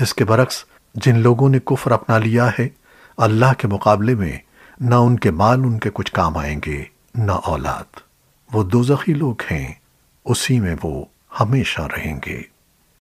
اس کے برعکس، جن لوگوں نے کفر اپنا لیا ہے، اللہ کے مقابلے میں نہ ان کے مال، ان کے کچھ کام آئیں گے، نہ اولاد۔ وہ دوزخی لوگ ہیں، اسی میں وہ ہمیشہ رہیں گے۔